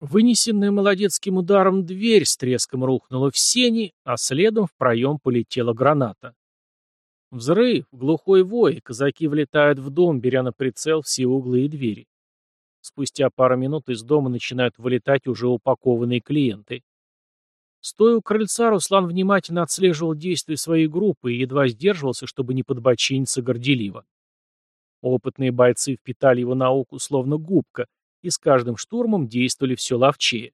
Вынесенная молодецким ударом дверь с треском рухнула в сени, а следом в проем полетела граната. Взрыв, глухой вой, казаки влетают в дом, беря на прицел все углы и двери. Спустя пару минут из дома начинают вылетать уже упакованные клиенты. Стоя у крыльца, Руслан внимательно отслеживал действия своей группы и едва сдерживался, чтобы не подбочиниться горделиво. Опытные бойцы впитали его науку словно губка, и с каждым штурмом действовали все ловчее.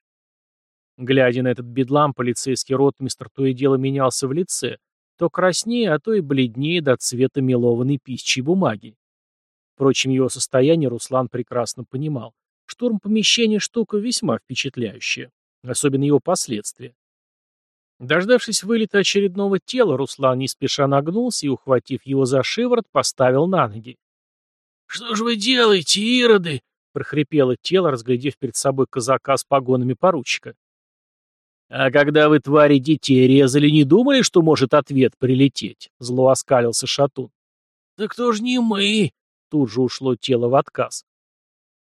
Глядя на этот бедлам, полицейский ротмистр то и дело менялся в лице, то краснее, а то и бледнее до цвета мелованной пищей бумаги. Впрочем, его состояние Руслан прекрасно понимал. Штурм помещения – штука весьма впечатляющая, особенно его последствия. Дождавшись вылета очередного тела, Руслан не спеша нагнулся и, ухватив его за шиворот, поставил на ноги. «Что же вы делаете, ироды?» Прохрипело тело, разглядев перед собой казака с погонами поручика. «А когда вы, твари, детей резали, не думали, что может ответ прилететь?» — зло оскалился Шатун. «Да кто ж не мы?» — тут же ушло тело в отказ.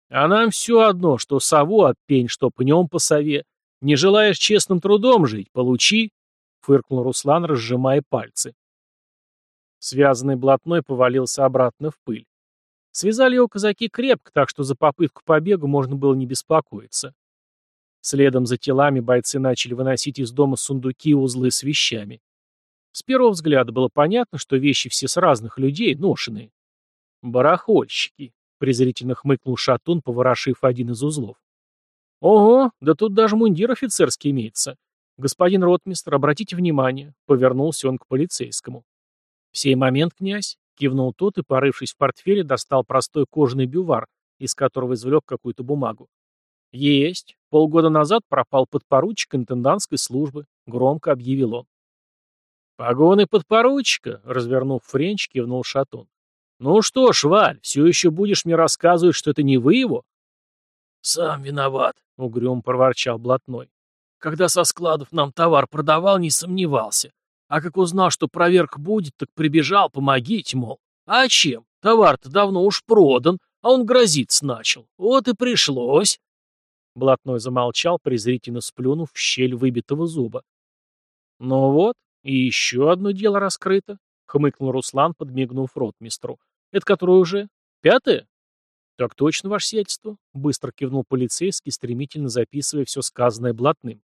«А нам все одно, что сову от пень, что пнем по сове. Не желаешь честным трудом жить, получи!» — фыркнул Руслан, разжимая пальцы. Связанный блатной повалился обратно в пыль. Связали его казаки крепко, так что за попытку побега можно было не беспокоиться. Следом за телами бойцы начали выносить из дома сундуки и узлы с вещами. С первого взгляда было понятно, что вещи все с разных людей, ношеные. «Барахольщики», — презрительно хмыкнул Шатун, поворошив один из узлов. «Ого, да тут даже мундир офицерский имеется. Господин ротмистр, обратите внимание», — повернулся он к полицейскому. «В сей момент, князь, Кивнул тот и, порывшись в портфеле, достал простой кожаный бювар, из которого извлек какую-то бумагу. «Есть. Полгода назад пропал подпоручик интендантской службы», — громко объявил он. «Погоны подпоручика», — развернув френч, кивнул Шатун. «Ну что ж, Валь, все еще будешь мне рассказывать, что это не вы его?» «Сам виноват», — угрюм проворчал блатной. «Когда со складов нам товар продавал, не сомневался. А как узнал, что проверка будет, так прибежал, помогите, мол. А чем? Товар-то давно уж продан, а он грозиться начал. Вот и пришлось. Блатной замолчал, презрительно сплюнув в щель выбитого зуба. Ну вот, и еще одно дело раскрыто, хмыкнул Руслан, подмигнув ротмистру. Это которое уже? Пятое? Так точно, ваше сиятельство, быстро кивнул полицейский, стремительно записывая все сказанное блатным.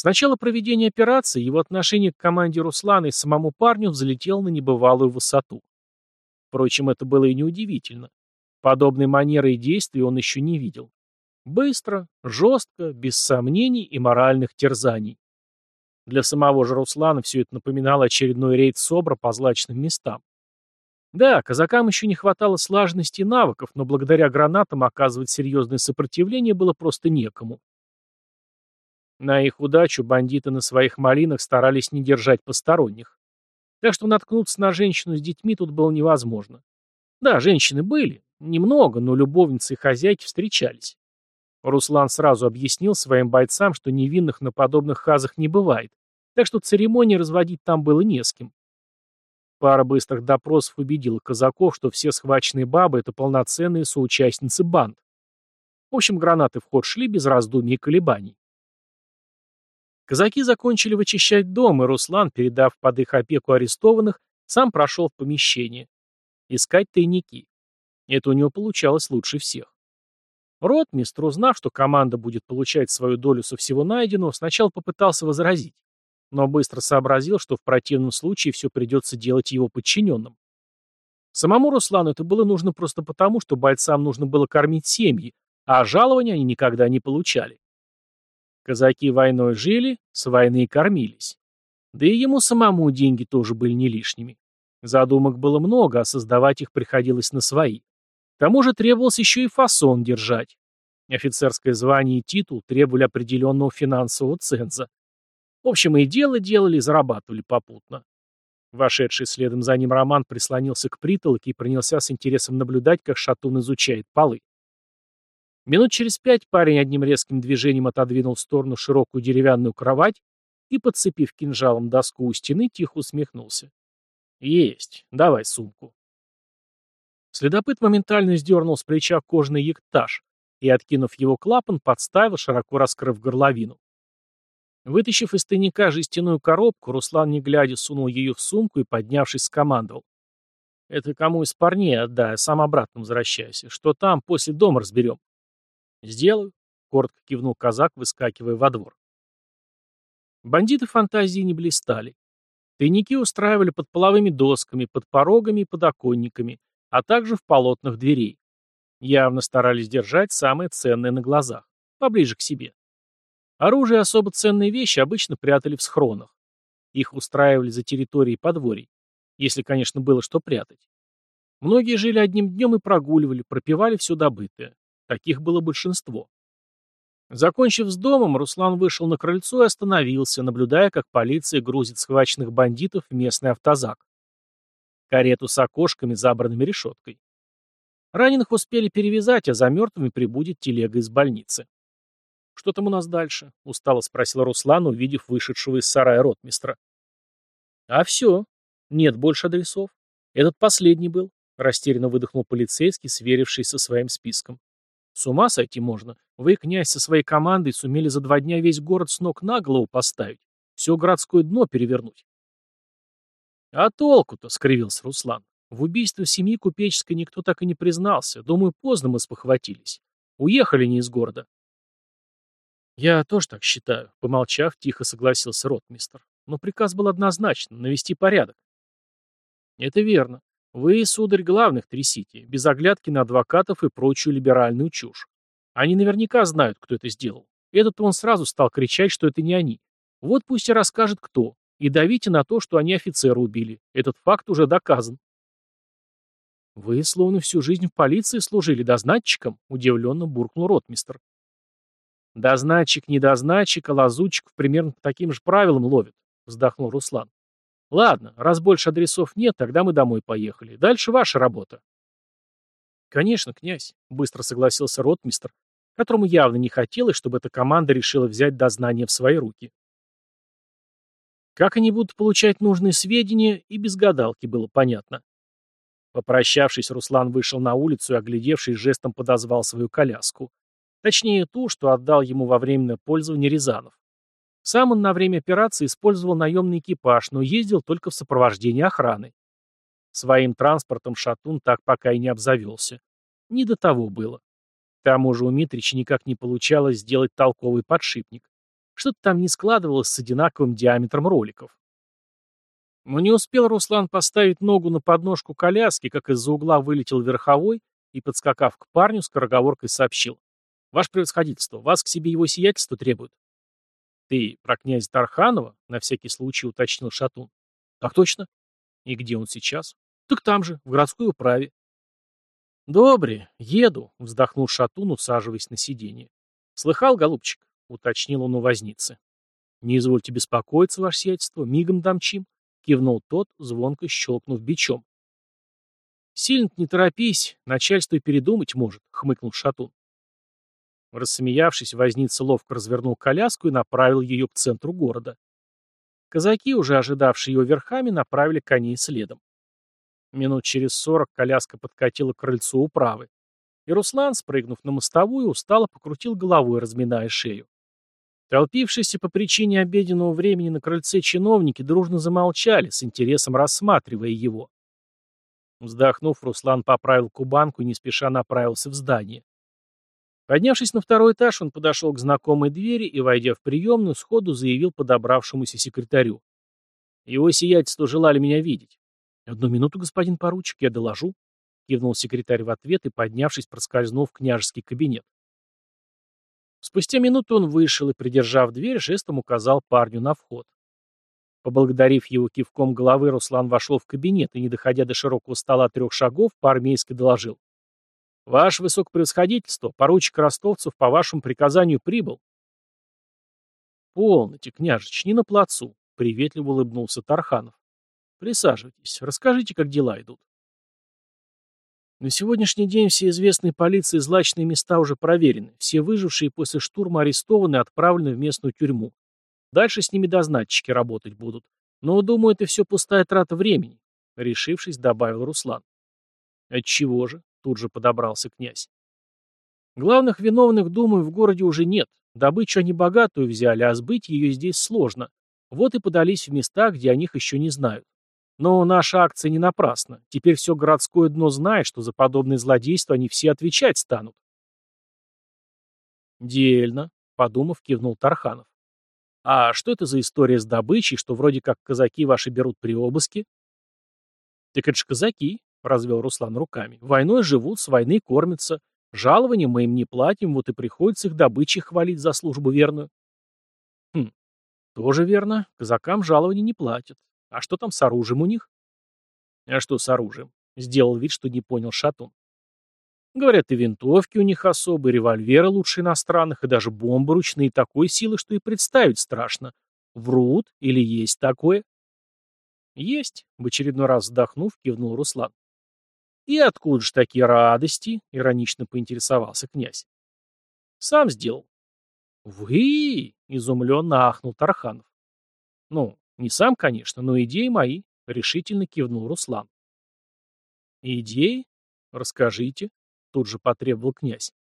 С начала проведения операции его отношение к команде Руслана и самому парню взлетело на небывалую высоту. Впрочем, это было и неудивительно. Подобной манеры и действий он еще не видел. Быстро, жестко, без сомнений и моральных терзаний. Для самого же Руслана все это напоминало очередной рейд СОБРа по злачным местам. Да, казакам еще не хватало слаженности и навыков, но благодаря гранатам оказывать серьезное сопротивление было просто некому. На их удачу бандиты на своих малинах старались не держать посторонних. Так что наткнуться на женщину с детьми тут было невозможно. Да, женщины были, немного, но любовницы и хозяйки встречались. Руслан сразу объяснил своим бойцам, что невинных на подобных хазах не бывает, так что церемонии разводить там было не с кем. Пара быстрых допросов убедила казаков, что все схваченные бабы — это полноценные соучастницы банд. В общем, гранаты в ход шли без раздумий и колебаний. Казаки закончили вычищать дом, и Руслан, передав под их опеку арестованных, сам прошел в помещение. Искать тайники. Это у него получалось лучше всех. Ротмистр, узнав, что команда будет получать свою долю со всего найденного, сначала попытался возразить, но быстро сообразил, что в противном случае все придется делать его подчиненным. Самому Руслану это было нужно просто потому, что бойцам нужно было кормить семьи, а жалования они никогда не получали. Казаки войной жили, с войны кормились. Да и ему самому деньги тоже были не лишними. Задумок было много, а создавать их приходилось на свои. К тому же требовалось еще и фасон держать. Офицерское звание и титул требовали определенного финансового ценза. В общем, и дело делали, и зарабатывали попутно. Вошедший следом за ним Роман прислонился к притолоке и принялся с интересом наблюдать, как шатун изучает полы. Минут через пять парень одним резким движением отодвинул в сторону широкую деревянную кровать и, подцепив кинжалом доску у стены, тихо усмехнулся. «Есть. Давай сумку». Следопыт моментально сдернул с плеча кожный ектаж, и, откинув его клапан, подставил, широко раскрыв горловину. Вытащив из тайника жестяную коробку, Руслан, не глядя, сунул ее в сумку и, поднявшись, скомандовал. «Это кому из парней отдай, а сам обратно возвращайся. Что там, после дома разберем». «Сделаю», — коротко кивнул казак, выскакивая во двор. Бандиты фантазии не блистали. Тайники устраивали под половыми досками, под порогами и подоконниками, а также в полотнах дверей. Явно старались держать самое ценное на глазах, поближе к себе. Оружие и особо ценные вещи обычно прятали в схронах. Их устраивали за территорией подворий, если, конечно, было что прятать. Многие жили одним днем и прогуливали, пропивали все добытое. Таких было большинство. Закончив с домом, Руслан вышел на крыльцо и остановился, наблюдая, как полиция грузит схваченных бандитов в местный автозак. Карету с окошками, забранными решеткой. Раненых успели перевязать, а за мертвыми прибудет телега из больницы. «Что там у нас дальше?» — устало спросил Руслан, увидев вышедшего из сарая ротмистра. «А все. Нет больше адресов. Этот последний был», — растерянно выдохнул полицейский, сверившись со своим списком. С ума сойти можно. Вы, князь, со своей командой сумели за два дня весь город с ног на голову поставить. Все городское дно перевернуть. А толку-то, — скривился Руслан. В убийстве семьи купеческой никто так и не признался. Думаю, поздно мы спохватились. Уехали не из города. Я тоже так считаю, — помолчав, тихо согласился ротмистр. Но приказ был однозначно — навести порядок. Это верно. Вы, сударь, главных трясите, без оглядки на адвокатов и прочую либеральную чушь. Они наверняка знают, кто это сделал. Этот он сразу стал кричать, что это не они. Вот пусть и расскажет, кто. И давите на то, что они офицера убили. Этот факт уже доказан. Вы словно всю жизнь в полиции служили дознатчиком, удивленно буркнул ротмистр. Дознатчик, недознатчик, а лазутчиков примерно по таким же правилам ловит, вздохнул Руслан. Ладно, раз больше адресов нет, тогда мы домой поехали. Дальше ваша работа. Конечно, князь, быстро согласился ротмистр, которому явно не хотелось, чтобы эта команда решила взять дознание в свои руки. Как они будут получать нужные сведения, и без гадалки было понятно. Попрощавшись, Руслан вышел на улицу и, оглядевшись, жестом подозвал свою коляску. Точнее, ту, что отдал ему во временное пользование Рязанов. Сам он на время операции использовал наемный экипаж, но ездил только в сопровождении охраны. Своим транспортом Шатун так пока и не обзавелся. Не до того было. К тому же у Митрича никак не получалось сделать толковый подшипник. Что-то там не складывалось с одинаковым диаметром роликов. Но не успел Руслан поставить ногу на подножку коляски, как из-за угла вылетел верховой и, подскакав к парню, скороговоркой сообщил. «Ваше превосходительство, вас к себе его сиятельство требует». «Ты про князя Тарханова?» — на всякий случай уточнил Шатун. «Так точно». «И где он сейчас?» «Так там же, в городской управе». «Добре, еду», — вздохнул Шатун, усаживаясь на сиденье. «Слыхал, голубчик?» — уточнил он у возницы. «Не извольте беспокоиться, ваше сиятельство, мигом домчим», — кивнул тот, звонко щелкнув бичом. «Сильно не торопись, начальство и передумать может», — хмыкнул Шатун. Рассмеявшись, возница ловко развернул коляску и направил ее к центру города. Казаки, уже ожидавшие его верхами, направили коней следом. Минут через сорок коляска подкатила к крыльцу управы. И Руслан, спрыгнув на мостовую, устало покрутил головой, разминая шею. Толпившиеся по причине обеденного времени на крыльце чиновники дружно замолчали, с интересом рассматривая его. Вздохнув, Руслан поправил кубанку и не спеша направился в здание. Поднявшись на второй этаж, он подошел к знакомой двери и, войдя в приемную, сходу заявил подобравшемуся секретарю. «Его сиятельство желали меня видеть». «Одну минуту, господин поручик, я доложу», — кивнул секретарь в ответ и, поднявшись, проскользнул в княжеский кабинет. Спустя минуту он вышел и, придержав дверь, жестом указал парню на вход. Поблагодарив его кивком головы, Руслан вошел в кабинет и, не доходя до широкого стола трех шагов, по-армейски доложил. Ваше высокопревосходительство, поручик Ростовцев по вашему приказанию прибыл. Полноте, княжич, не на плацу, приветливо улыбнулся Тарханов. Присаживайтесь, расскажите, как дела идут. На сегодняшний день все известные полиции злачные места уже проверены, все выжившие после штурма арестованы и отправлены в местную тюрьму. Дальше с ними дознатчики работать будут. Но, думаю, это все пустая трата времени, решившись, добавил Руслан. Отчего же? Тут же подобрался князь. Главных виновных, думаю, в городе уже нет. Добычу они богатую взяли, а сбыть ее здесь сложно. Вот и подались в места, где о них еще не знают. Но наша акция не напрасна. Теперь все городское дно знает, что за подобные злодейства они все отвечать станут. Дельно, подумав, кивнул Тарханов. А что это за история с добычей, что вроде как казаки ваши берут при обыске? Так это ж казаки, развел Руслан руками. Войной живут, с войны кормятся. Жалования мы им не платим, вот и приходится их добычей хвалить за службу верную. Хм, тоже верно. Казакам жалования не платят. А что там с оружием у них? А что с оружием? Сделал вид, что не понял Шатун. Говорят, и винтовки у них особые, револьверы лучше иностранных, и даже бомбы ручные такой силы, что и представить страшно. Врут или есть такое? Есть, в очередной раз вздохнув, кивнул Руслан. И откуда же такие радости? Иронично поинтересовался князь. Сам сделал. Вы? Изумленно ахнул Тарханов. Ну, не сам, конечно, но идеи мои, решительно кивнул Руслан. Идеи? Расскажите. Тут же потребовал князь.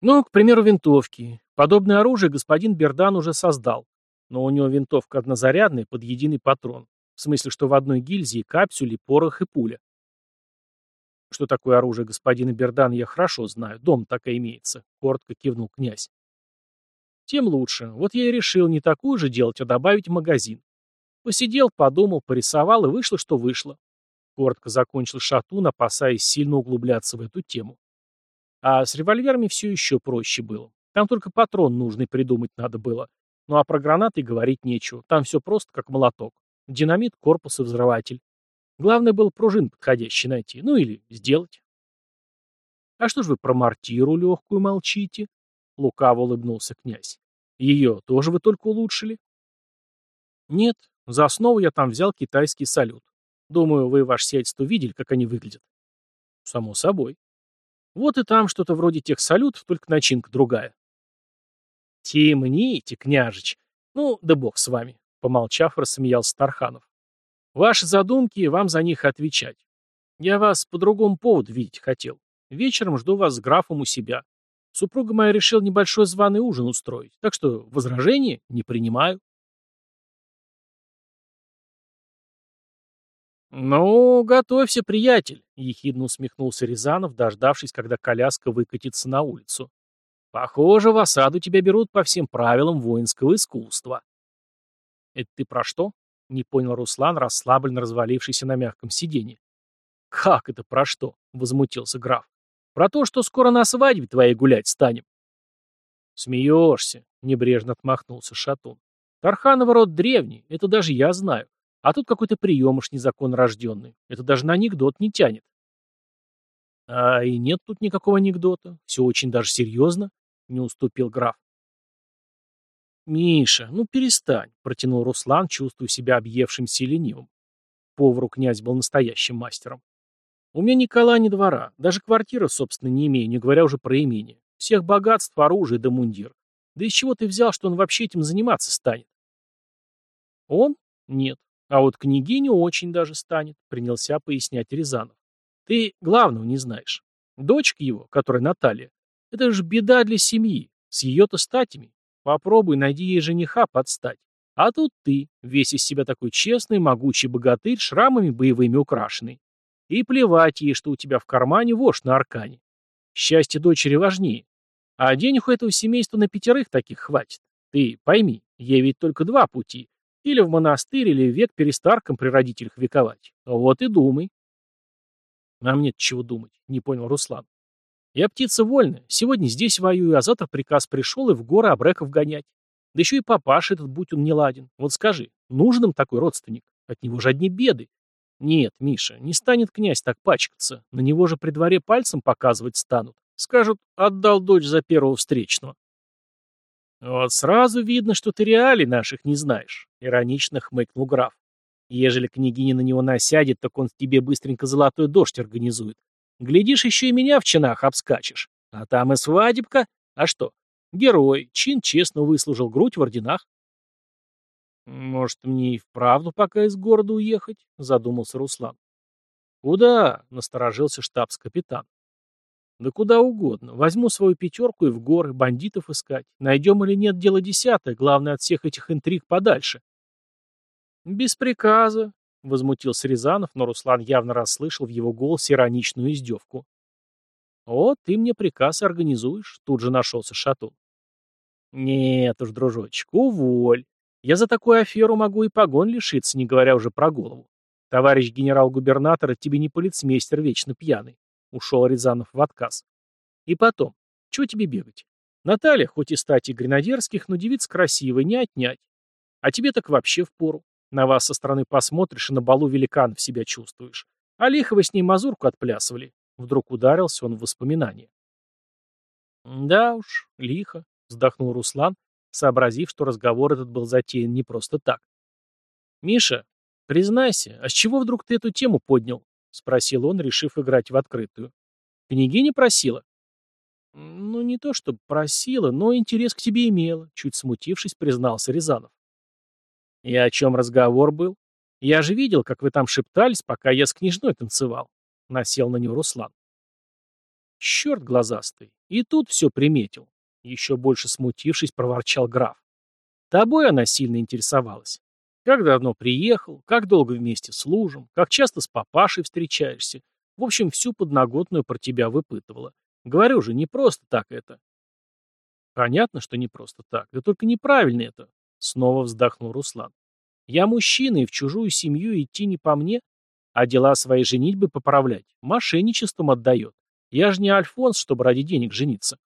Ну, к примеру, винтовки. Подобное оружие господин Бердан уже создал. Но у него винтовка однозарядная под единый патрон. В смысле, что в одной гильзе и капсюле, порох и пуля. Что такое оружие господина Бердана, я хорошо знаю. Дом так и имеется. Коротко кивнул князь. Тем лучше. Вот я и решил не такую же делать, а добавить магазин. Посидел, подумал, порисовал, и вышло, что вышло. Коротко закончил Шатун, опасаясь сильно углубляться в эту тему. А с револьверами все еще проще было. Там только патрон нужный придумать надо было. Ну а про гранаты говорить нечего. Там все просто как молоток. Динамит, корпус и взрыватель. Главное было пружин подходящий найти. Ну или сделать. А что ж вы про мортиру легкую молчите? Лукаво улыбнулся князь. Ее тоже вы только улучшили? Нет, за основу я там взял китайский салют. Думаю, вы, ваше сиятельство, видели, как они выглядят. Само собой. Вот и там что-то вроде тех салютов, только начинка другая. Темните, княжич. Ну, да бог с вами, помолчав, рассмеялся Тарханов. Ваши задумки, вам за них отвечать. Я вас по другому поводу видеть хотел. Вечером жду вас с графом у себя. Супруга моя решил небольшой званый ужин устроить, так что возражения не принимаю. «Ну, готовься, приятель», — ехидно усмехнулся Рязанов, дождавшись, когда коляска выкатится на улицу. «Похоже, в осаду тебя берут по всем правилам воинского искусства». «Это ты про что?» — не понял Руслан, расслабленно развалившийся на мягком сиденье. «Как это про что?» — возмутился граф. «Про то, что скоро на свадьбе твоей гулять станем». «Смеешься», — небрежно отмахнулся Шатун. «Тарханов род древний, это даже я знаю. А тут какой-то приемыш незаконно. Это даже на анекдот не тянет. А и нет тут никакого анекдота. Все очень даже серьезно, не уступил граф. «Миша, ну перестань», — протянул Руслан, чувствуя себя объевшимся и ленивым. Повару князь был настоящим мастером. «У меня ни кола, ни двора. Даже квартиры, собственно, не имею, не говоря уже про имение. Всех богатств, оружие да мундир. Да из чего ты взял, что он вообще этим заниматься станет?» «Он? Нет. А вот княгиню очень даже станет, принялся пояснять Рязанов. Ты главного не знаешь. Дочка его, которая Наталья, это же беда для семьи, с ее-то статями. Попробуй, найди ей жениха подстать. А тут ты, весь из себя такой честный, могучий богатырь, шрамами боевыми украшенный. И плевать ей, что у тебя в кармане вошь на аркане. Счастье дочери важнее. А денег у этого семейства на пятерых таких хватит. Ты пойми, ей ведь только два пути. Или в монастырь, или век перестарком при родителях вековать. Вот и думай. А мне чего думать, не понял Руслан. Я птица вольная, сегодня здесь воюю, а завтра приказ пришел и в горы обреков гонять. Да еще и папаша этот, будь он не ладен. Вот скажи, нужен им такой родственник? От него же одни беды. Нет, Миша, не станет князь так пачкаться. На него же при дворе пальцем показывать станут. Скажут, отдал дочь за первого встречного. «Вот сразу видно, что ты реалий наших не знаешь», — иронично хмыкнул граф. «Ежели княгиня на него насядет, так он тебе быстренько золотой дождь организует. Глядишь, еще и меня в чинах обскачешь. А там и свадебка. А что? Герой, чин честно выслужил грудь в орденах». «Может, мне и вправду пока из города уехать?» — задумался Руслан. «Куда?» — насторожился штабс-капитан. Да куда угодно. Возьму свою пятерку и в горы, бандитов искать. Найдем или нет, дело десятое. Главное, от всех этих интриг подальше. Без приказа, — возмутился Рязанов, но Руслан явно расслышал в его голосе ироничную издевку. «О, ты мне приказ организуешь», — тут же нашелся Шатун. «Нет уж, дружочек, уволь. Я за такую аферу могу и погон лишиться, не говоря уже про голову. Товарищ генерал-губернатор, тебе не полицмейстер вечно пьяный», — ушел Рязанов в отказ. «И потом, чего тебе бегать? Наталья, хоть и стати гренадерских, но девица красивая, не отнять. А тебе так вообще впору. На вас со стороны посмотришь и на балу великанов себя чувствуешь. А лихо вы с ней мазурку отплясывали. Вдруг ударился он в воспоминания. Да уж, лихо, вздохнул Руслан, сообразив, что разговор этот был затеян не просто так. «Миша, признайся, а с чего вдруг ты эту тему поднял?» — спросил он, решив играть в открытую. «Княгиня просила?» «Ну, не то чтобы просила, но интерес к тебе имела», — чуть смутившись, признался Рязанов. «И о чем разговор был? Я же видел, как вы там шептались, пока я с княжной танцевал». Насел на него Руслан. «Черт глазастый, и тут все приметил». Еще больше смутившись, проворчал граф. «Тобой она сильно интересовалась. Как давно приехал, как долго вместе служим, как часто с папашей встречаешься. В общем, всю подноготную про тебя выпытывала. Говорю же, не просто так это. Понятно, что не просто так, да только неправильно это, Снова вздохнул Руслан. Я мужчина, и в чужую семью идти не по мне, а дела своей женитьбы поправлять. Мошенничеством отдает. Я же не Альфонс, чтобы ради денег жениться.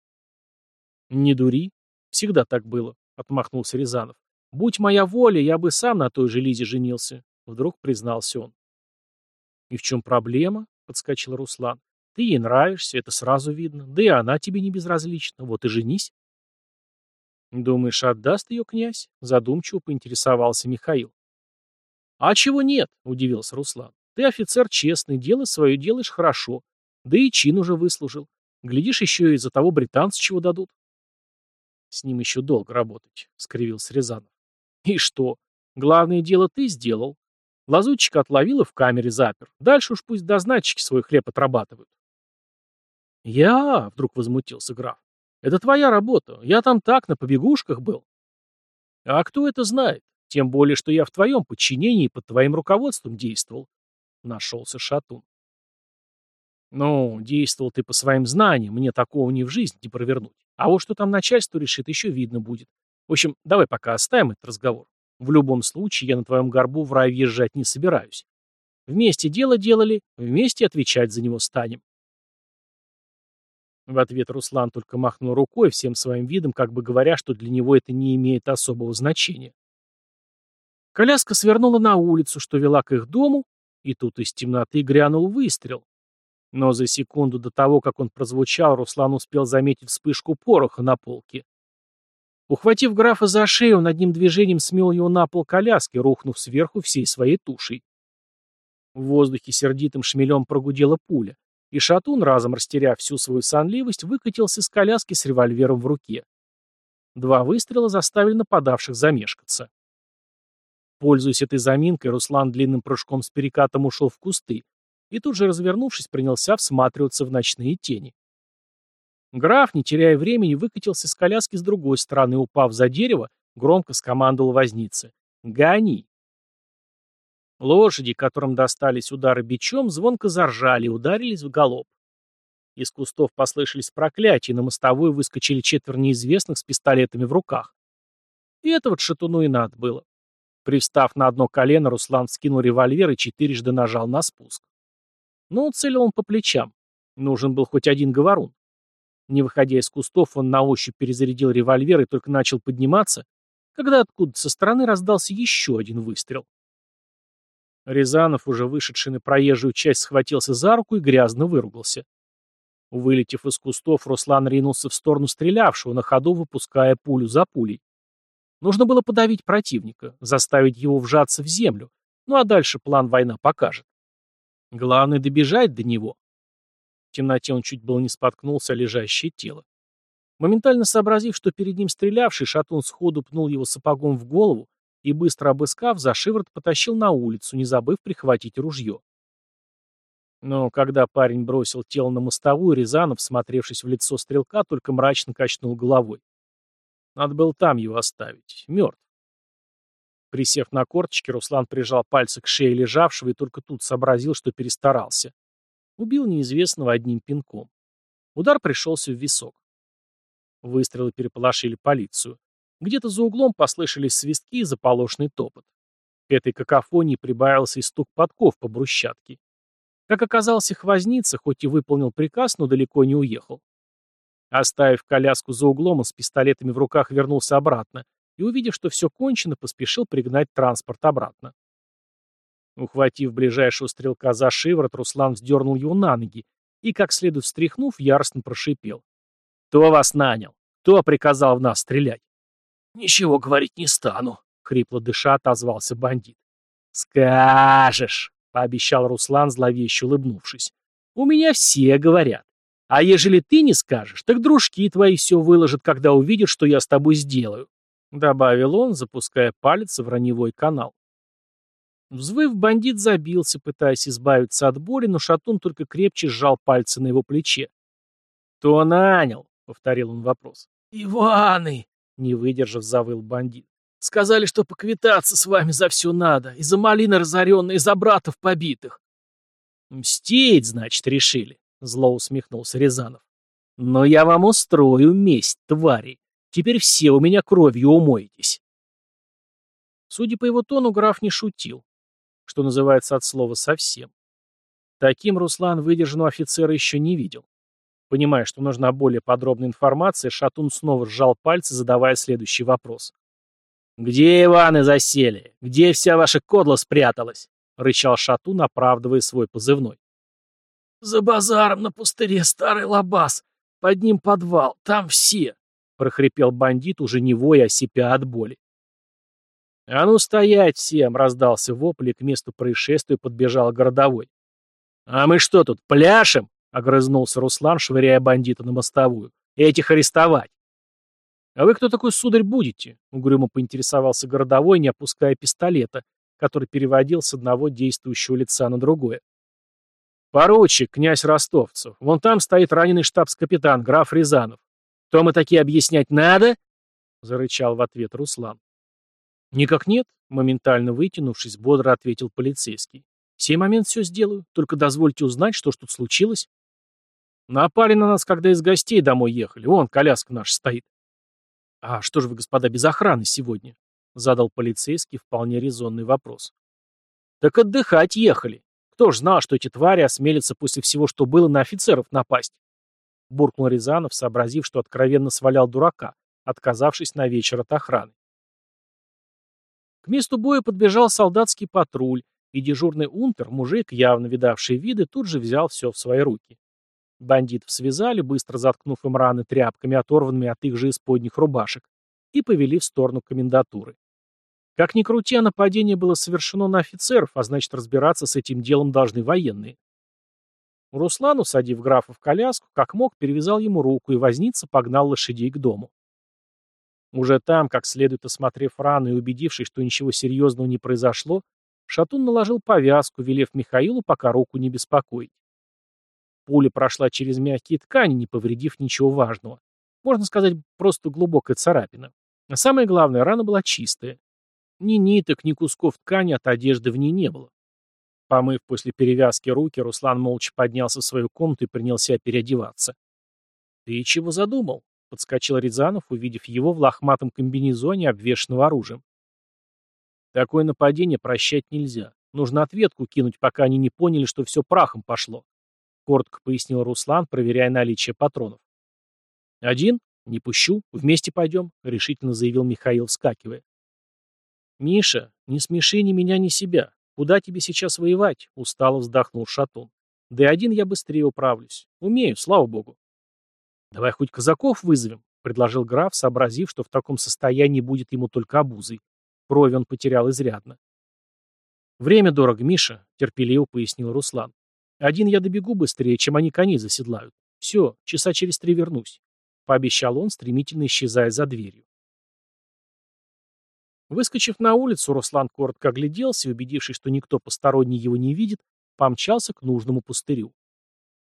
Не дури. Всегда так было, отмахнулся Рязанов. Будь моя воля, я бы сам на той же Лизе женился, вдруг признался он. И в чем проблема? Подскочил Руслан. Ты ей нравишься, это сразу видно. Да и она тебе не безразлична. Вот и женись. «Думаешь, отдаст ее князь?» — задумчиво поинтересовался Михаил. «А чего нет?» — удивился Руслан. «Ты офицер честный, дело свое делаешь хорошо. Да и чин уже выслужил. Глядишь, еще и за того британца чего дадут». «С ним еще долго работать», — скривился Рязанов. «И что? Главное дело ты сделал. Лазутчика отловил и в камере запер. Дальше уж пусть дознатчики свой хлеб отрабатывают». «Я?» — вдруг возмутился граф. Это твоя работа. Я там так, на побегушках был. А кто это знает? Тем более, что я в твоем подчинении и под твоим руководством действовал. Нашелся Шатун. Ну, действовал ты по своим знаниям, мне такого ни в жизнь не провернуть. А вот что там начальство решит, еще видно будет. В общем, давай пока оставим этот разговор. В любом случае, я на твоем горбу в рай въезжать не собираюсь. Вместе дело делали, вместе отвечать за него станем. В ответ Руслан только махнул рукой всем своим видом, как бы говоря, что для него это не имеет особого значения. Коляска свернула на улицу, что вела к их дому, и тут из темноты грянул выстрел. Но за секунду до того, как он прозвучал, Руслан успел заметить вспышку пороха на полке. Ухватив графа за шею, он одним движением смел его на пол коляски, рухнув сверху всей своей тушей. В воздухе сердитым шмелем прогудела пуля и Шатун, разом растеряв всю свою сонливость, выкатился из коляски с револьвером в руке. Два выстрела заставили нападавших замешкаться. Пользуясь этой заминкой, Руслан длинным прыжком с перекатом ушел в кусты и тут же, развернувшись, принялся всматриваться в ночные тени. Граф, не теряя времени, выкатился с коляски с другой стороны, упав за дерево, громко скомандовал вознице. «Гони!» Лошади, которым достались удары бичом, звонко заржали и ударились в галоп. Из кустов послышались проклятия, и на мостовую выскочили четверо неизвестных с пистолетами в руках. И это вот шатуну и надо было. Привстав на одно колено, Руслан скинул револьвер и четырежды нажал на спуск. Но целил он по плечам. Нужен был хоть один говорун. Не выходя из кустов, он на ощупь перезарядил револьвер и только начал подниматься, когда откуда со стороны раздался еще один выстрел. Рязанов, уже вышедший на проезжую часть, схватился за руку и грязно выругался. Вылетев из кустов, Руслан ринулся в сторону стрелявшего, на ходу выпуская пулю за пулей. Нужно было подавить противника, заставить его вжаться в землю, ну а дальше план война покажет. Главное добежать до него. В темноте он чуть было не споткнулся о лежащее тело. Моментально сообразив, что перед ним стрелявший, шатун сходу пнул его сапогом в голову, и, быстро обыскав, за шиворот потащил на улицу, не забыв прихватить ружье. Но когда парень бросил тело на мостовую, Рязанов, смотревшись в лицо стрелка, только мрачно качнул головой. Надо было там его оставить. Мертв. Присев на корточки, Руслан прижал пальцы к шее лежавшего и только тут сообразил, что перестарался. Убил неизвестного одним пинком. Удар пришелся в висок. Выстрелы переполошили полицию. Где-то за углом послышались свистки и заполошный топот. К этой какофонии прибавился и стук подков по брусчатке. Как оказалось, их возница, хоть и выполнил приказ, но далеко не уехал. Оставив коляску за углом, он с пистолетами в руках вернулся обратно и, увидев, что все кончено, поспешил пригнать транспорт обратно. Ухватив ближайшего стрелка за шиворот, Руслан вздернул его на ноги и, как следует встряхнув, яростно прошипел. «Кто вас нанял? Кто приказал в нас стрелять?» «Ничего говорить не стану», — хрипло дыша отозвался бандит. «Скажешь!» пообещал Руслан, зловеще улыбнувшись. «У меня все говорят. А ежели ты не скажешь, так дружки твои все выложат, когда увидят, что я с тобой сделаю», добавил он, запуская палец в раневой канал. Взвыв, бандит забился, пытаясь избавиться от боли, но шатун только крепче сжал пальцы на его плече. «Кто нанял?» — повторил он вопрос. «Иваны!» — не выдержав, завыл бандит. Сказали, что поквитаться с вами за все надо. И за малины разоренные, и за братов побитых. Мстить, значит, решили, зло усмехнулся Рязанов. Но я вам устрою месть, твари. Теперь все у меня кровью умоетесь. Судя по его тону, граф не шутил. Что называется от слова совсем. Таким Руслан выдержанного офицера еще не видел. Понимая, что нужна более подробная информация, Шатун снова сжал пальцы, задавая следующий вопрос. «Где Иваны засели? Где вся ваша кодла спряталась?» — рычал Шатун, оправдывая свой позывной. «За базаром на пустыре старый лабаз. Под ним подвал. Там все!» — прохрипел бандит, уже не воя, а от боли. «А ну стоять всем!» — раздался вопль, и к месту происшествия подбежал городовой. «А мы что тут, пляшем?» — огрызнулся Руслан, швыряя бандита на мостовую. «Этих арестовать!» «А вы кто такой, сударь, будете?» — угрюмо поинтересовался городовой, не опуская пистолета, который переводил с одного действующего лица на другое. «Поручик, князь Ростовцев. Вон там стоит раненый штабс-капитан, граф Рязанов. Кто мы такие объяснять надо?» — зарычал в ответ Руслан. «Никак нет», — моментально вытянувшись, бодро ответил полицейский. «В сей момент все сделаю, только дозвольте узнать, что ж тут случилось». «Напали на нас, когда из гостей домой ехали. Вон, коляска наша стоит». «А что же вы, господа, без охраны сегодня?» — задал полицейский вполне резонный вопрос. «Так отдыхать ехали. Кто ж знал, что эти твари осмелятся после всего, что было, на офицеров напасть?» Буркнул Рязанов, сообразив, что откровенно свалял дурака, отказавшись на вечер от охраны. К месту боя подбежал солдатский патруль, и дежурный унтер, мужик, явно видавший виды, тут же взял все в свои руки. Бандитов связали, быстро заткнув им раны тряпками, оторванными от их же исподних рубашек, и повели в сторону комендатуры. Как ни крути, а нападение было совершено на офицеров, а значит разбираться с этим делом должны военные. Руслан, усадив графа в коляску, как мог, перевязал ему руку, и возница погнал лошадей к дому. Уже там, как следует осмотрев раны и убедившись, что ничего серьезного не произошло, Шатун наложил повязку, велев Михаилу пока руку не беспокоить. Пуля прошла через мягкие ткани, не повредив ничего важного. Можно сказать, просто глубокая царапина. А самое главное, рана была чистая. Ни ниток, ни кусков ткани от одежды в ней не было. Помыв после перевязки руки, Руслан молча поднялся в свою комнату и принялся переодеваться. «Ты чего задумал?» — подскочил Рязанов, увидев его в лохматом комбинезоне, обвешанного оружием. «Такое нападение прощать нельзя. Нужно ответку кинуть, пока они не поняли, что все прахом пошло коротко пояснил Руслан, проверяя наличие патронов. «Один? Не пущу. Вместе пойдем», — решительно заявил Михаил, вскакивая. «Миша, не смеши ни меня, ни себя. Куда тебе сейчас воевать?» — устало вздохнул Шатун. «Да один я быстрее управлюсь. Умею, слава богу». «Давай хоть казаков вызовем», — предложил граф, сообразив, что в таком состоянии будет ему только обузой. Крови он потерял изрядно. «Время дорого, Миша», — терпеливо пояснил Руслан. Один я добегу быстрее, чем они коней заседлают. Все, часа через три вернусь», — пообещал он, стремительно исчезая за дверью. Выскочив на улицу, Руслан коротко огляделся и, убедившись, что никто посторонний его не видит, помчался к нужному пустырю.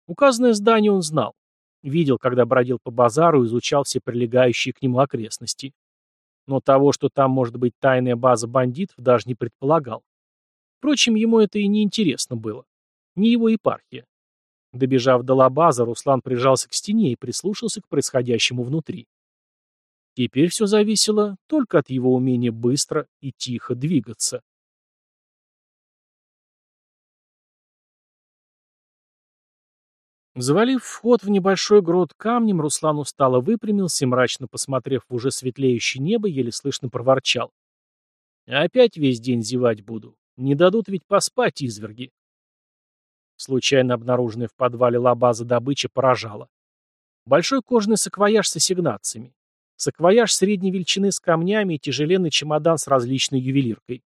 Указанное здание он знал. Видел, когда бродил по базару и изучал все прилегающие к нему окрестности. Но того, что там может быть тайная база бандитов, даже не предполагал. Впрочем, ему это и не интересно было. Не его епархия. Добежав до лабаза, Руслан прижался к стене и прислушался к происходящему внутри. Теперь все зависело только от его умения быстро и тихо двигаться. Завалив вход в небольшой грот камнем, Руслан устало выпрямился и, мрачно посмотрев в уже светлеющее небо, еле слышно проворчал. «Опять весь день зевать буду. Не дадут ведь поспать изверги». Случайно обнаруженная в подвале лабаза добыча поражала. Большой кожаный саквояж с ассигнациями. Саквояж средней величины с камнями и тяжеленный чемодан с различной ювелиркой.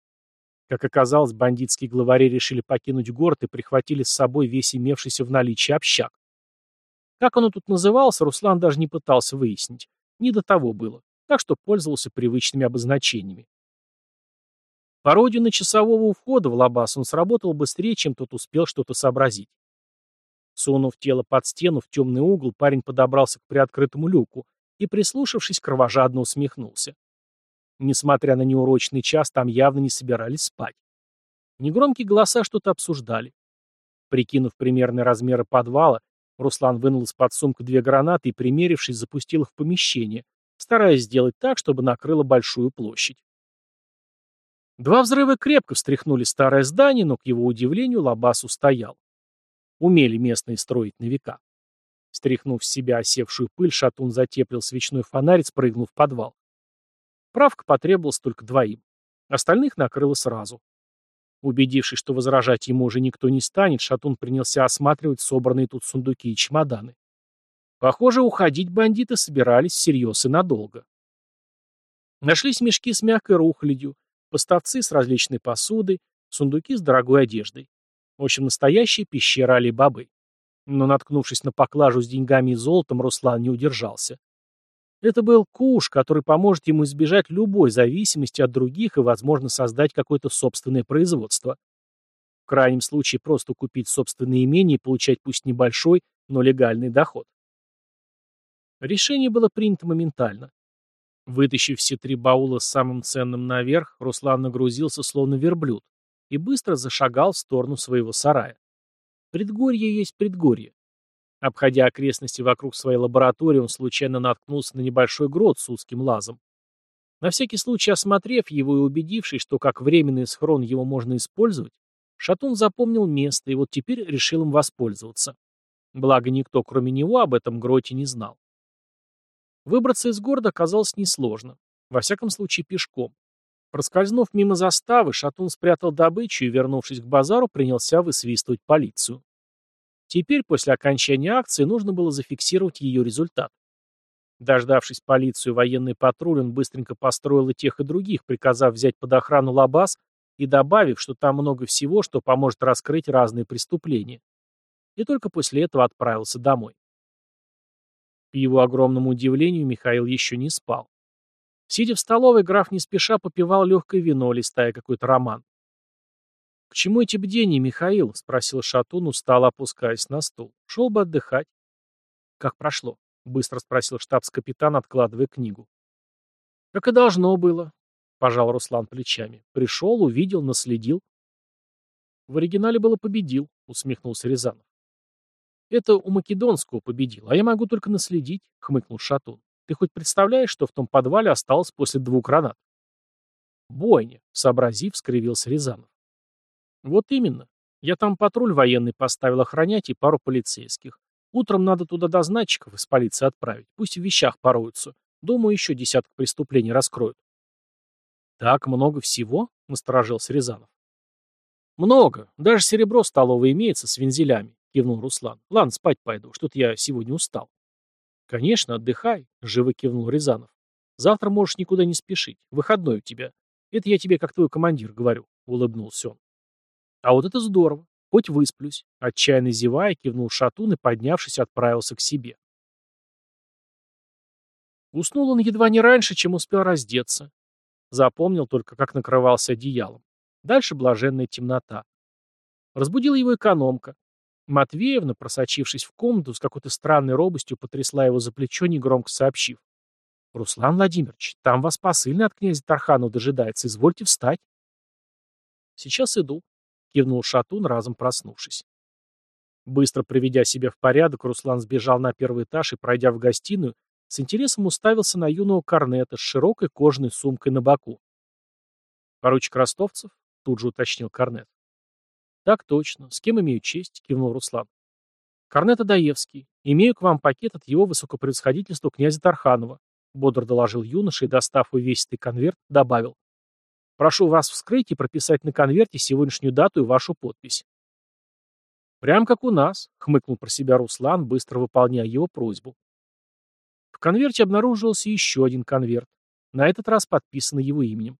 Как оказалось, бандитские главари решили покинуть город и прихватили с собой весь имевшийся в наличии общак. Как оно тут называлось, Руслан даже не пытался выяснить. Не до того было, так что пользовался привычными обозначениями. Пародию на часового у входа в лабаз он сработал быстрее, чем тот успел что-то сообразить. Сунув тело под стену в темный угол, парень подобрался к приоткрытому люку и, прислушавшись, кровожадно усмехнулся. Несмотря на неурочный час, там явно не собирались спать. Негромкие голоса что-то обсуждали. Прикинув примерные размеры подвала, Руслан вынул из-под сумки две гранаты и, примерившись, запустил их в помещение, стараясь сделать так, чтобы накрыло большую площадь. Два взрыва крепко встряхнули старое здание, но, к его удивлению, Лабас устоял. Умели местные строить на века. Стряхнув с себя осевшую пыль, Шатун затеплил свечной фонарь, спрыгнул в подвал. Правка потребовалась только двоим. Остальных накрыло сразу. Убедившись, что возражать ему уже никто не станет, Шатун принялся осматривать собранные тут сундуки и чемоданы. Похоже, уходить бандиты собирались всерьез и надолго. Нашлись мешки с мягкой рухлядью, поставцы с различной посудой, сундуки с дорогой одеждой. В общем, настоящая пещера Али-Бабы. Но, наткнувшись на поклажу с деньгами и золотом, Руслан не удержался. Это был куш, который поможет ему избежать любой зависимости от других и, возможно, создать какое-то собственное производство. В крайнем случае просто купить собственное имение и получать пусть небольшой, но легальный доход. Решение было принято моментально. Вытащив все три баула с самым ценным наверх, Руслан нагрузился словно верблюд и быстро зашагал в сторону своего сарая. Предгорье есть предгорье. Обходя окрестности вокруг своей лаборатории, он случайно наткнулся на небольшой грот с узким лазом. На всякий случай осмотрев его и убедившись, что как временный схрон его можно использовать, Шатун запомнил место и вот теперь решил им воспользоваться. Благо никто, кроме него, об этом гроте не знал. Выбраться из города оказалось несложно. Во всяком случае, пешком. Проскользнув мимо заставы, Шатун спрятал добычу и, вернувшись к базару, принялся высвистывать полицию. Теперь, после окончания акции, нужно было зафиксировать ее результат. Дождавшись полицию военный патруль, он быстренько построил и тех, и других, приказав взять под охрану Лабаз и добавив, что там много всего, что поможет раскрыть разные преступления. И только после этого отправился домой. К его огромному удивлению, Михаил еще не спал. Сидя в столовой, граф не спеша попивал легкое вино, листая какой-то роман. «К чему эти бдения, Михаил?» — спросил Шатун, устало опускаясь на стул. «Шел бы отдыхать». «Как прошло?» — быстро спросил штабс-капитан, откладывая книгу. «Как и должно было», — пожал Руслан плечами. «Пришел, увидел, наследил». «В оригинале было победил», — усмехнулся Рязанов. «Это у Македонского победил, а я могу только наследить», — хмыкнул Шатун. «Ты хоть представляешь, что в том подвале осталось после двух гранат?» «Бойня», — сообразив, скривился Рязанов. Вот именно. Я там патруль военный поставил охранять и пару полицейских. Утром надо туда дознатчиков из полиции отправить. Пусть в вещах пороются. Думаю, еще десяток преступлений раскроют. Так много всего? Насторожился Рязанов. Много. Даже серебро столовое имеется с вензелями, кивнул Руслан. Ладно, спать пойду. Что-то я сегодня устал. Конечно, отдыхай, живо кивнул Рязанов. Завтра можешь никуда не спешить. Выходной у тебя. Это я тебе как твой командир говорю, улыбнулся он. А вот это здорово. Хоть высплюсь. Отчаянно зевая, кивнул шатун и, поднявшись, отправился к себе. Уснул он едва не раньше, чем успел раздеться. Запомнил только, как накрывался одеялом. Дальше блаженная темнота. Разбудила его экономка. Матвеевна, просочившись в комнату, с какой-то странной робостью потрясла его за плечо, негромко сообщив. «Руслан Владимирович, там вас посыльный от князя Тарханова дожидается. Извольте встать». «Сейчас иду», — кивнул Шатун, разом проснувшись. Быстро приведя себя в порядок, Руслан сбежал на первый этаж и, пройдя в гостиную, с интересом уставился на юного корнета с широкой кожаной сумкой на боку. «Поручик Ростовцев?» — тут же уточнил корнет. «Так точно. С кем имею честь?» — кивнул Руслан. «Корнет Адаевский. Имею к вам пакет от его высокопревосходительства князя Тарханова», — бодро доложил юноша и, достав увесистый конверт, добавил. «Прошу вас вскрыть и прописать на конверте сегодняшнюю дату и вашу подпись». «Прям как у нас», — хмыкнул про себя Руслан, быстро выполняя его просьбу. В конверте обнаружился еще один конверт, на этот раз подписанный его именем.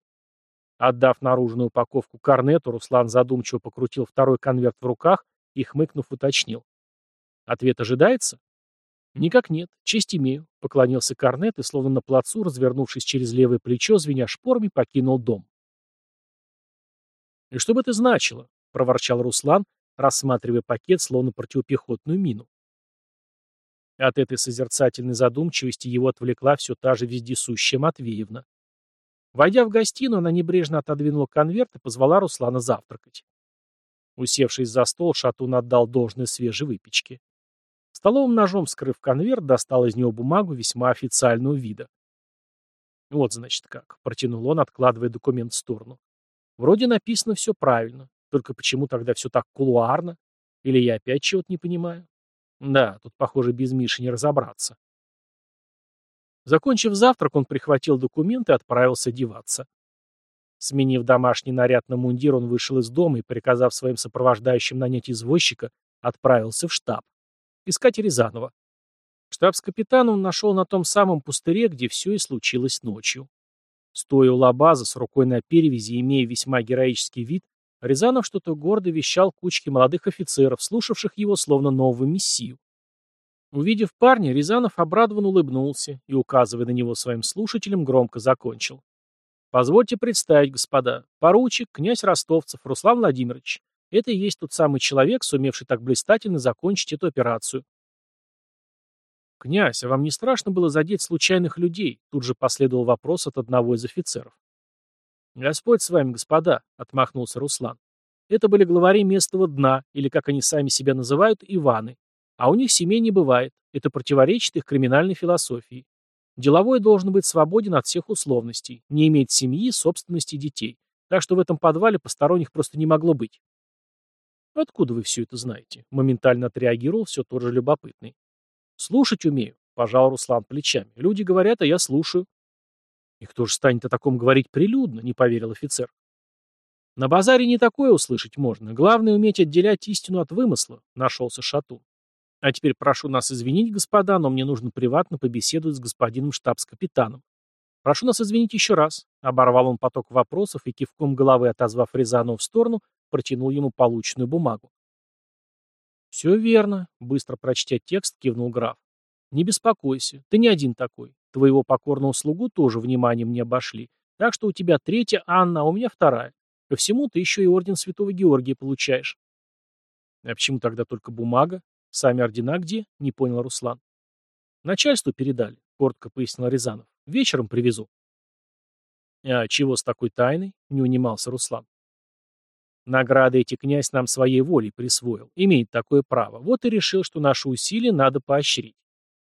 Отдав наружную упаковку корнету, Руслан задумчиво покрутил второй конверт в руках и, хмыкнув, уточнил. «Ответ ожидается?» «Никак нет. Честь имею», — поклонился корнет и, словно на плацу, развернувшись через левое плечо, звеня шпорами, покинул дом. «И что бы это значило?» — проворчал Руслан, рассматривая пакет, словно противопехотную мину. От этой созерцательной задумчивости его отвлекла все та же вездесущая Матвеевна. Войдя в гостиную, она небрежно отодвинула конверт и позвала Руслана завтракать. Усевшись за стол, Шатун отдал должное свежей выпечке. Столовым ножом, вскрыв конверт, достал из него бумагу весьма официального вида. «Вот, значит, как», — протянул он, откладывая документ в сторону. «Вроде написано все правильно. Только почему тогда все так кулуарно? Или я опять чего-то не понимаю? Да, тут, похоже, без Миши не разобраться. Закончив завтрак, он прихватил документы и отправился одеваться. Сменив домашний наряд на мундир, он вышел из дома и, приказав своим сопровождающим нанять извозчика, отправился в штаб. Искать Рязанова. Штабс-капитана он нашел на том самом пустыре, где все и случилось ночью. Стоя у лабаза с рукой на перевязи, имея весьма героический вид, Рязанов что-то гордо вещал кучке молодых офицеров, слушавших его словно нового мессию. Увидев парня, Рязанов обрадованно улыбнулся и, указывая на него своим слушателям, громко закончил. «Позвольте представить, господа, поручик, князь Ростовцев, Руслан Владимирович. Это и есть тот самый человек, сумевший так блистательно закончить эту операцию». «Князь, а вам не страшно было задеть случайных людей?» Тут же последовал вопрос от одного из офицеров. «Господь с вами, господа», — отмахнулся Руслан. «Это были главари местного дна, или, как они сами себя называют, Иваны. А у них семей не бывает. Это противоречит их криминальной философии. Деловой должен быть свободен от всех условностей, не иметь семьи, собственности детей. Так что в этом подвале посторонних просто не могло быть». «Откуда вы все это знаете?» — моментально отреагировал все тот же любопытный. «Слушать умею», — пожал Руслан плечами. «Люди говорят, а я слушаю». «И кто же станет о таком говорить прилюдно?» — не поверил офицер. «На базаре не такое услышать можно. Главное — уметь отделять истину от вымысла», — нашелся Шатун. «А теперь прошу нас извинить, господа, но мне нужно приватно побеседовать с господином штабс-капитаном. Прошу нас извинить еще раз», — оборвал он поток вопросов и кивком головы, отозвав Рязанова в сторону, протянул ему полученную бумагу. «Все верно», — быстро прочтя текст, кивнул граф. «Не беспокойся, ты не один такой. Твоего покорного слугу тоже вниманием не обошли. Так что у тебя третья Анна, а у меня вторая. Ко всему ты еще и орден Святого Георгия получаешь. А почему тогда только бумага? Сами ордена где? Не понял Руслан. Начальству передали, коротко пояснил Рязанов. Вечером привезу. А чего с такой тайной? Не унимался Руслан. Награды эти князь нам своей волей присвоил, имеет такое право. Вот и решил, что наши усилия надо поощрить.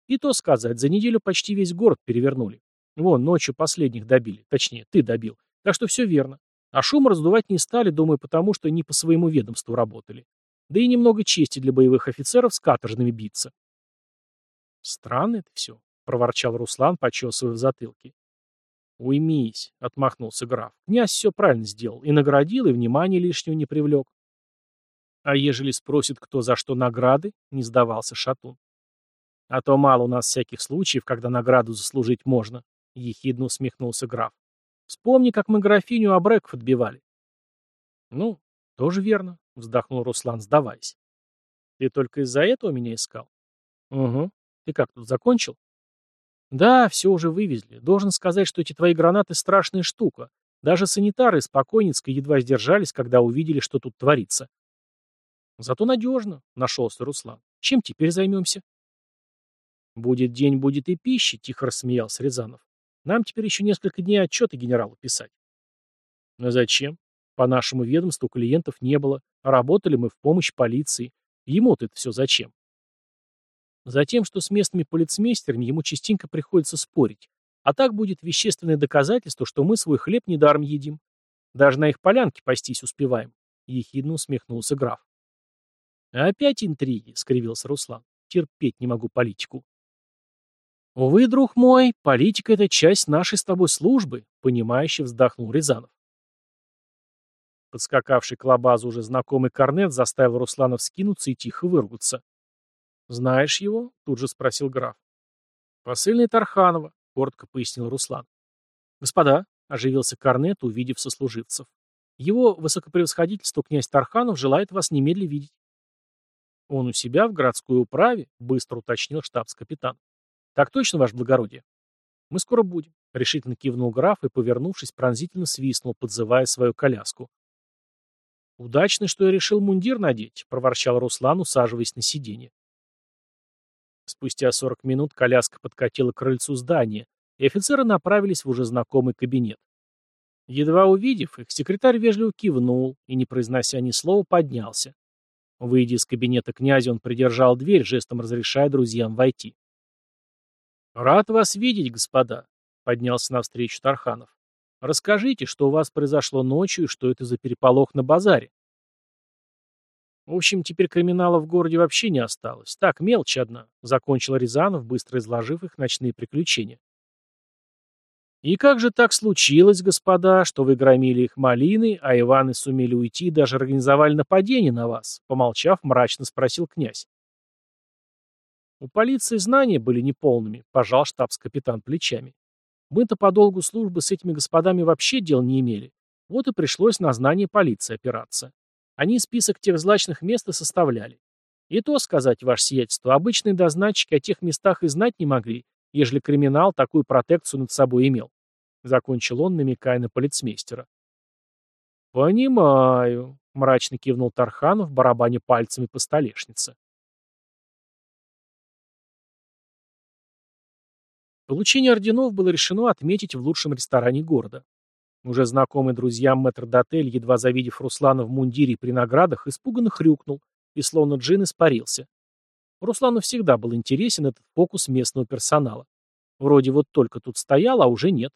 И то сказать, за неделю почти весь город перевернули. Вон, ночью последних добили. Точнее, ты добил. Так что все верно. А шум раздувать не стали, думаю, потому что не по своему ведомству работали. Да и немного чести для боевых офицеров с каторжными биться. Странно это все, проворчал Руслан, почесывая в затылке. «Уймись», — отмахнулся граф. «Князь все правильно сделал. И наградил, и внимания лишнего не привлек». «А ежели спросит, кто за что награды?» — не сдавался Шатун. А то мало у нас всяких случаев, когда награду заслужить можно, — ехидно усмехнулся граф. Вспомни, как мы графиню Абреков отбивали. Ну, тоже верно, — вздохнул Руслан, сдаваясь. Ты только из-за этого меня искал? Угу. Ты как, тут закончил? Да, все уже вывезли. Должен сказать, что эти твои гранаты страшная штука. Даже санитары из Покойницкой едва сдержались, когда увидели, что тут творится. Зато надежно, нашелся Руслан. Чем теперь займемся? Будет день, будет и пища, тихо рассмеялся Рязанов. Нам теперь еще несколько дней отчеты генералу писать. А зачем? По нашему ведомству клиентов не было. Работали мы в помощь полиции. Ему-то это все зачем? Затем, что с местными полицмейстерами ему частенько приходится спорить. А так будет вещественное доказательство, что мы свой хлеб недаром едим. Даже на их полянке пастись успеваем. Ехидно усмехнулся граф. «Опять интриги», — скривился Руслан. «Терпеть не могу политику». «Увы, друг мой, политика — это часть нашей с тобой службы», — понимающе вздохнул Рязанов. Подскакавший к лабазу уже знакомый корнет заставил Руслана вскинуться и тихо выругаться. «Знаешь его?» — тут же спросил граф. «Посыльный Тарханова», — коротко пояснил Руслан. «Господа», — оживился Корнет, увидев сослуживцев, «его высокопревосходительство князь Тарханов желает вас немедля видеть». «Он у себя в городской управе?» — быстро уточнил штабс-капитан. «Так точно, ваше благородие?» «Мы скоро будем», — решительно кивнул граф и, повернувшись, пронзительно свистнул, подзывая свою коляску. «Удачно, что я решил мундир надеть», — проворчал Руслан, усаживаясь на сиденье. Спустя 40 минут коляска подкатила к крыльцу здания, и офицеры направились в уже знакомый кабинет. Едва увидев их, секретарь вежливо кивнул и, не произнося ни слова, поднялся. Выйдя из кабинета князя, он придержал дверь, жестом разрешая друзьям войти. «Рад вас видеть, господа», — поднялся навстречу Тарханов. «Расскажите, что у вас произошло ночью и что это за переполох на базаре?» В общем, теперь криминала в городе вообще не осталось. Так, мелочь одна, — закончил Рязанов, быстро изложив их ночные приключения. И как же так случилось, господа, что вы громили их малины, а Иваны сумели уйти и даже организовали нападение на вас? Помолчав, мрачно спросил князь. У полиции знания были неполными, пожал штабс-капитан плечами. Мы-то по долгу службы с этими господами вообще дел не имели. Вот и пришлось на знание полиции опираться. Они список тех злачных мест и составляли. И то сказать, ваше сиятельство, обычные дознатчики о тех местах и знать не могли, ежели криминал такую протекцию над собой имел. Закончил он, намекая на полицмейстера. «Понимаю», — мрачно кивнул Тарханов, барабаня пальцами по столешнице. Получение орденов было решено отметить в лучшем ресторане города. Уже знакомый друзьям мэтр-дотель, едва завидев Руслана в мундире при наградах, испуганно хрюкнул и словно джин испарился. Руслану всегда был интересен этот фокус местного персонала. Вроде вот только тут стоял, а уже нет.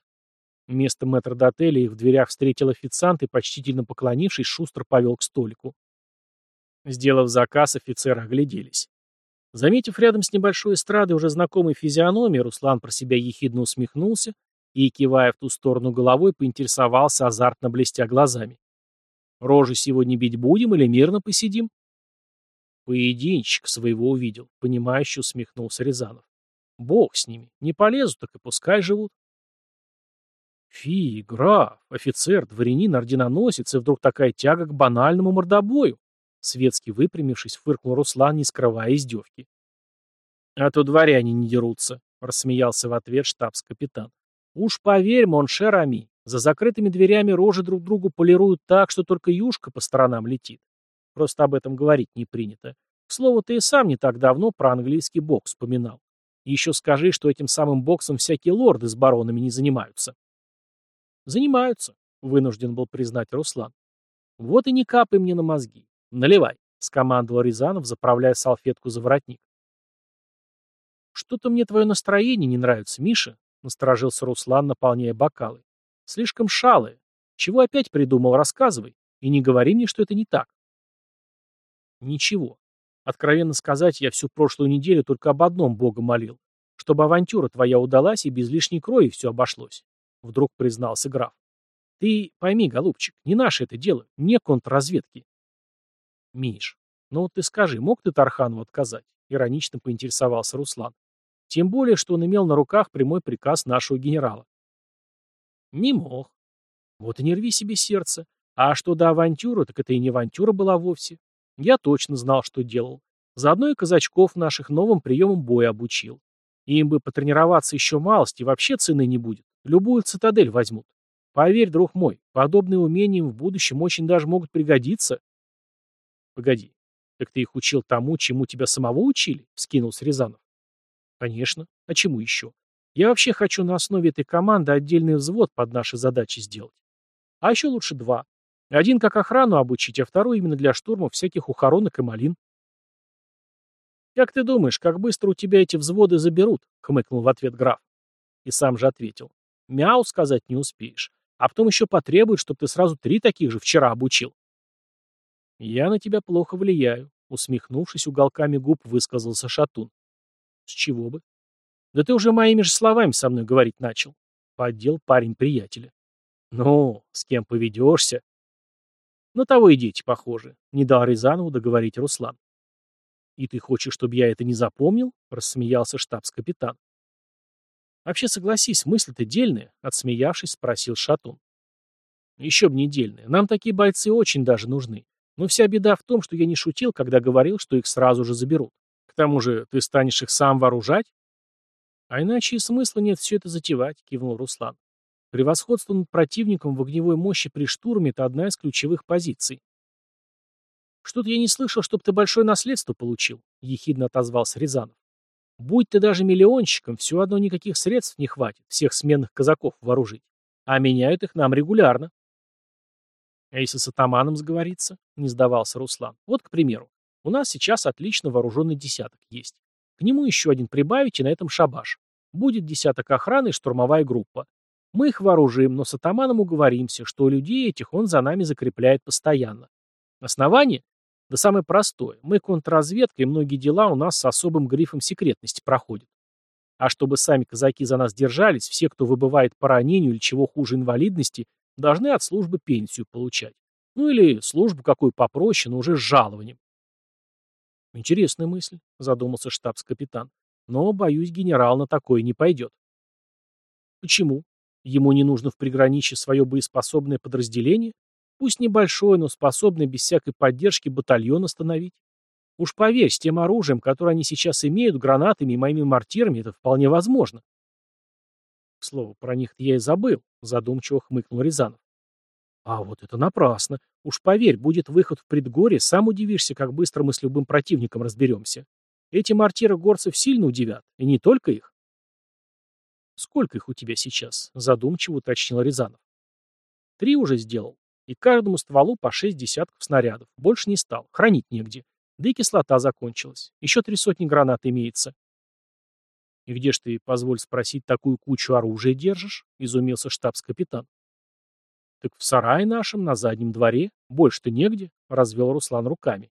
Вместо мэтр-дотеля их в дверях встретил официант и, почтительно поклонившись, шустро повел к столику. Сделав заказ, офицеры огляделись. Заметив рядом с небольшой эстрадой уже знакомой физиономии, Руслан про себя ехидно усмехнулся и, кивая в ту сторону головой, поинтересовался, азартно блестя глазами. «Рожи сегодня бить будем или мирно посидим?» Поединчик своего увидел, понимающе усмехнулся Рязанов. «Бог с ними, не полезут, так и пускай живут». Фи, граф, офицер, дворянин, орденоносец, и вдруг такая тяга к банальному мордобою. Светски выпрямившись, фыркнул Руслан, не скрывая издевки. «А то дворяне не дерутся», — рассмеялся в ответ штабс-капитан. Уж поверь, mon cher ami, за закрытыми дверями рожи друг другу полируют так, что только юшка по сторонам летит. Просто об этом говорить не принято. К слову, ты и сам не так давно про английский бокс вспоминал. еще скажи, что этим самым боксом всякие лорды с баронами не занимаются. Занимаются, вынужден был признать Руслан. Вот и не капай мне на мозги. Наливай, скомандовал Рязанов, заправляя салфетку за воротник. Что-то мне твое настроение не нравится, Миша, Насторожился Руслан, наполняя бокалы. Слишком шалые. Чего опять придумал, рассказывай. И не говори мне, что это не так. Ничего. Откровенно сказать, я всю прошлую неделю только об одном Бога молил. Чтобы авантюра твоя удалась и без лишней крови все обошлось. Вдруг признался граф. Ты пойми, голубчик, не наше это дело, не контрразведки. Миш, ну вот ты скажи, мог ты Тархану отказать? Иронично поинтересовался Руслан. Тем более, что он имел на руках прямой приказ нашего генерала. Не мог. Вот и не рви себе сердце. А что до авантюры, так это и не авантюра была вовсе. Я точно знал, что делал. Заодно и казачков наших новым приемам боя обучил. Им бы потренироваться еще малость, и вообще цены не будет. Любую цитадель возьмут. Поверь, друг мой, подобные умения им в будущем очень даже могут пригодиться. Погоди. Так ты их учил тому, чему тебя самого учили? Вскинулся Рязанов. Конечно. А чему еще? Я вообще хочу на основе этой команды отдельный взвод под наши задачи сделать. А еще лучше два. Один как охрану обучить, а второй именно для штурмов всяких ухоронок и малин. «Как ты думаешь, как быстро у тебя эти взводы заберут?» — хмыкнул в ответ граф. И сам же ответил. «Мяу сказать не успеешь. А потом еще потребуют, чтобы ты сразу три таких же вчера обучил». «Я на тебя плохо влияю», — усмехнувшись уголками губ, высказался Шатун. «С чего бы?» «Да ты уже моими же словами со мной говорить начал», — поддел парень приятеля. «Ну, с кем поведешься?» «На того и дети похожи», — не дал Рязанову договорить Руслан. «И ты хочешь, чтобы я это не запомнил?» — рассмеялся штабс-капитан. «Вообще, согласись, мысль-то дельная», — отсмеявшись, спросил Шатун. «Еще б не. Нам такие бойцы очень даже нужны. Но вся беда в том, что я не шутил, когда говорил, что их сразу же заберут. К тому же ты станешь их сам вооружать?» «А иначе и смысла нет все это затевать», — кивнул Руслан. «Превосходство над противником в огневой мощи при штурме — это одна из ключевых позиций. «Что-то я не слышал, чтоб ты большое наследство получил», — ехидно отозвался Рязанов. «Будь ты даже миллионщиком, все одно никаких средств не хватит всех сменных казаков вооружить. А меняют их нам регулярно». «А если с атаманом сговориться?» — не сдавался Руслан. «Вот, к примеру, у нас сейчас отлично вооруженный десяток есть. К нему еще один прибавить, и на этом шабаш. Будет десяток охраны и штурмовая группа. Мы их вооружим, но с атаманом уговоримся, что людей этих он за нами закрепляет постоянно. Основание? Да самое простое. Мы контрразведка, и многие дела у нас с особым грифом секретности проходят. А чтобы сами казаки за нас держались, все, кто выбывает по ранению или чего хуже инвалидности, должны от службы пенсию получать. Ну или службу какую попроще, но уже с жалованием. Интересная мысль, задумался штабс-капитан. Но, боюсь, генерал на такое не пойдет. Почему? Ему не нужно в приграничье свое боеспособное подразделение? Пусть небольшой, но способный без всякой поддержки батальон остановить. Уж поверь, с тем оружием, которое они сейчас имеют, гранатами и моими мортирами, это вполне возможно. К слову, про них я и забыл, задумчиво хмыкнул Рязанов. А вот это напрасно. Уж поверь, будет выход в предгорье, сам удивишься, как быстро мы с любым противником разберемся. Эти мортиры горцев сильно удивят, и не только их. Сколько их у тебя сейчас? Задумчиво уточнил Рязанов. Три уже сделал. И каждому стволу по шесть десятков снарядов. Больше не стал. Хранить негде. Да и кислота закончилась. Еще три сотни гранат имеется. «И где ж ты, позволь спросить, такую кучу оружия держишь?» — изумился штабс-капитан. «Так в сарае нашем, на заднем дворе. Больше-то негде», — развел Руслан руками.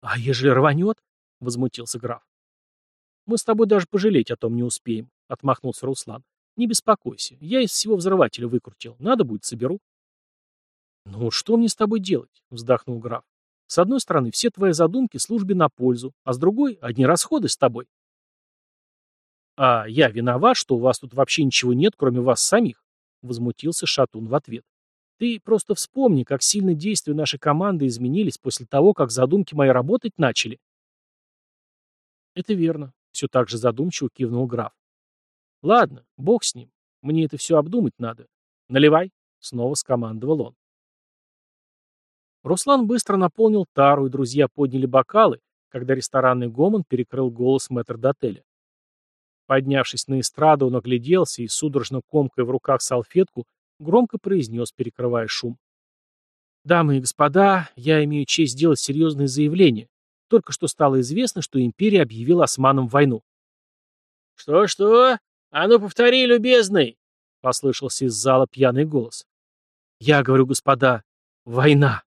«А ежели рванет?» — возмутился граф. «Мы с тобой даже пожалеть о том не успеем», — отмахнулся Руслан. «Не беспокойся, я из всего взрывателя выкрутил. Надо будет, соберу». «Ну что мне с тобой делать?» — вздохнул граф. «С одной стороны, все твои задумки службе на пользу, а с другой — одни расходы с тобой». «А я виноват, что у вас тут вообще ничего нет, кроме вас самих?» — возмутился Шатун в ответ. «Ты просто вспомни, как сильно действия нашей команды изменились после того, как задумки мои работать начали». «Это верно», — все так же задумчиво кивнул граф. «Ладно, бог с ним. Мне это все обдумать надо. Наливай», — снова скомандовал он. Руслан быстро наполнил тару, и друзья подняли бокалы, когда ресторанный гомон перекрыл голос мэтр-дотеля. Поднявшись на эстраду, он огляделся и, судорожно комкая в руках салфетку, громко произнес, перекрывая шум. «Дамы и господа, я имею честь сделать серьезное заявление. Только что стало известно, что империя объявила османам войну». «Что-что? А ну повтори, любезный!» — послышался из зала пьяный голос. «Я говорю, господа, война!»